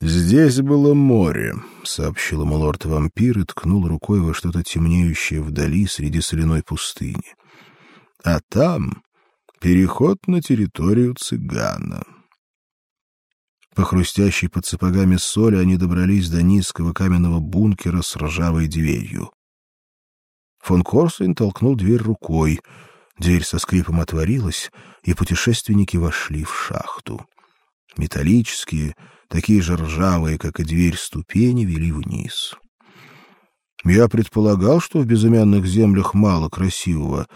Здесь было море, сообщил ему лорд-вампир и ткнул рукой во что-то темнеющее вдали среди соляной пустыни. А там переход на территорию цыгана. По хрустящей под сапогами соли они добрались до низкого каменного бункера с ржавой дверью. Фон Корсвин толкнул дверь рукой. Дверь со скрипом отворилась, и путешественники вошли в шахту. Металлические, такие же ржавые, как и дверь, ступени вели вниз. Я предполагал, что в безымянных землях мало красивого,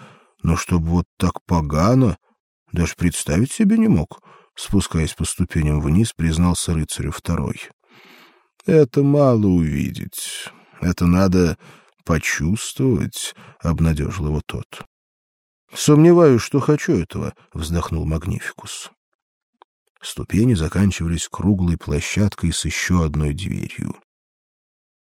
но чтобы вот так погано, даже представить себе не мог. Спускаясь по ступеням вниз, признался рыцарю второй. Это мало увидеть. Это надо почувствовать, обнадежил его тот. Сомневаюсь, что хочу этого, вздохнул Магнификус. Ступени заканчивались круглой площадкой с еще одной дверью.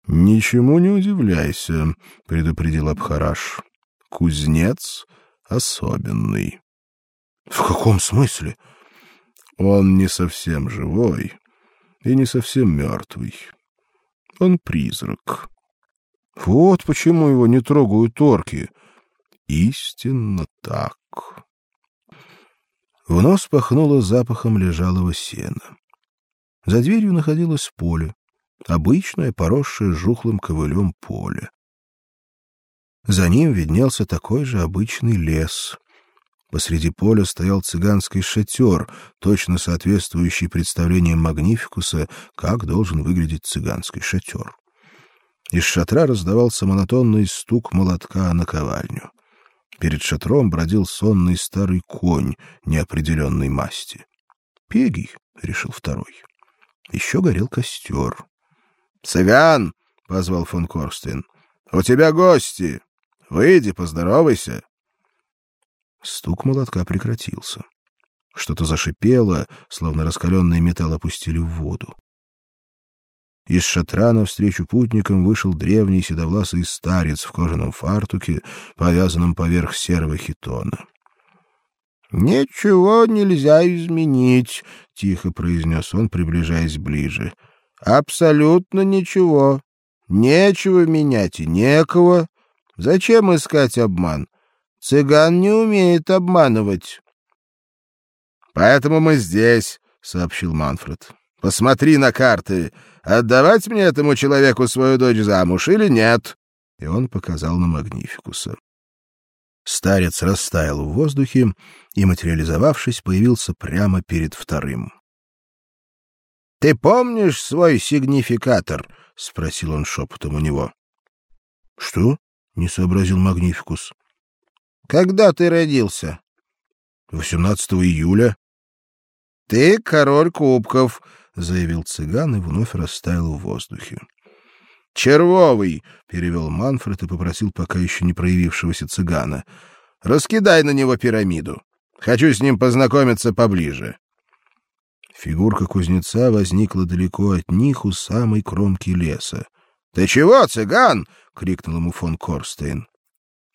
Ничему не удивляйся, предупредил Абхараш. Кузнец особенный. В каком смысле? Он не совсем живой и не совсем мертвый. Он призрак. Вот почему его не трогают орки. Истинно так. В нос пахнуло запахом лежалого сена. За дверью находилось поле, обычное, поросшее жухлым ковылем поле. За ним виднелся такой же обычный лес. Посреди поля стоял цыганский шатер, точно соответствующий представлениям Магнификуса, как должен выглядеть цыганский шатер. Из шатра раздавался монотонный стук молотка на ковальню. Перед шатром бродил сонный старый конь неопределенной масти. Пегий, решил второй. Еще горел костер. Цыган, позвал фон Корстен. У тебя гости. Выйди, поздоровайся. Стук молотка прекратился. Что-то зашипело, словно раскаленный металл опустили в воду. Из шатра навстречу путникам вышел древний седовласый старец в кожаном фартуке, повязанном поверх серого хитона. Ничего нельзя изменить, тихо произнес он, приближаясь ближе. Абсолютно ничего. Нечего менять и некого. Зачем искать обман? Цыган не умеет обманывать. Поэтому мы здесь, сообщил Манфред. Посмотри на карты. Отдавать мне этому человеку свою дочь замуж или нет? И он показал на Магнификуса. Старец растаял в воздухе и, материализовавшись, появился прямо перед вторым. Ты помнишь свой сигнификатор? спросил он шепотом у него. Что? не сообразил Магнификус. Когда ты родился? 18 июля. Ты король кубков, заявил цыган и вновь растаял в воздухе. Червовый, перевел Манфред и попросил пока еще не проявившегося цыгана: "Раскидай на него пирамиду. Хочу с ним познакомиться поближе". Фигурка кузнеца возникла далеко от них у самой кромки леса. "Ты чего, цыган?" крикнул ему фон Корстейн.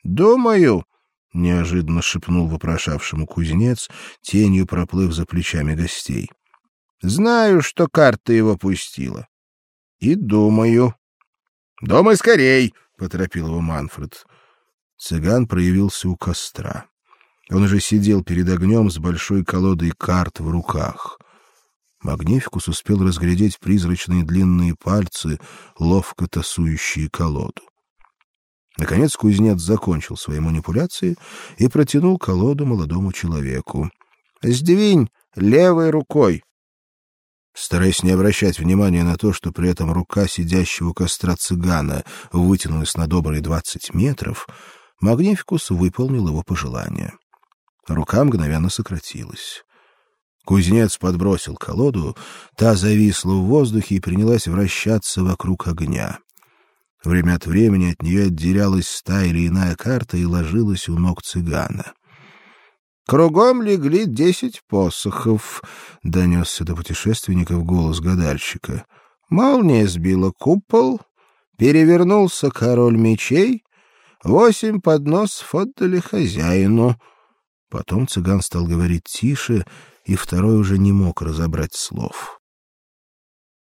"Думаю", неожиданно шепнул вопрошавшему кузнец, тенью проплыв за плечами гостей. Знаю, что карта его пустила. И думаю. Думай скорей, поторопил его Манфред. Цыган проявился у костра. Он уже сидел перед огнем с большой колодой карт в руках. Магнификус успел разглядеть призрачные длинные пальцы, ловко тасующие колоду. Наконец кузнец закончил свои манипуляции и протянул колоду молодому человеку. "Сдвинь левой рукой", Стараясь не обращать внимания на то, что при этом рука сидящего у костра цыгана вытянулась на добрые двадцать метров, Магнификус выполнил его пожелание. Рука мгновенно сократилась. Кузнец подбросил колоду, та зависла в воздухе и принялась вращаться вокруг огня. Время от времени от нее отделялась та или иная карта и ложилась у ног цыгана. Кругом легли десять посохов, донесся до путешественников голос гадальщика. Молния сбила купол, перевернулся король мечей, восемь подносов отдали хозяину. Потом цыган стал говорить тише, и второй уже не мог разобрать слов.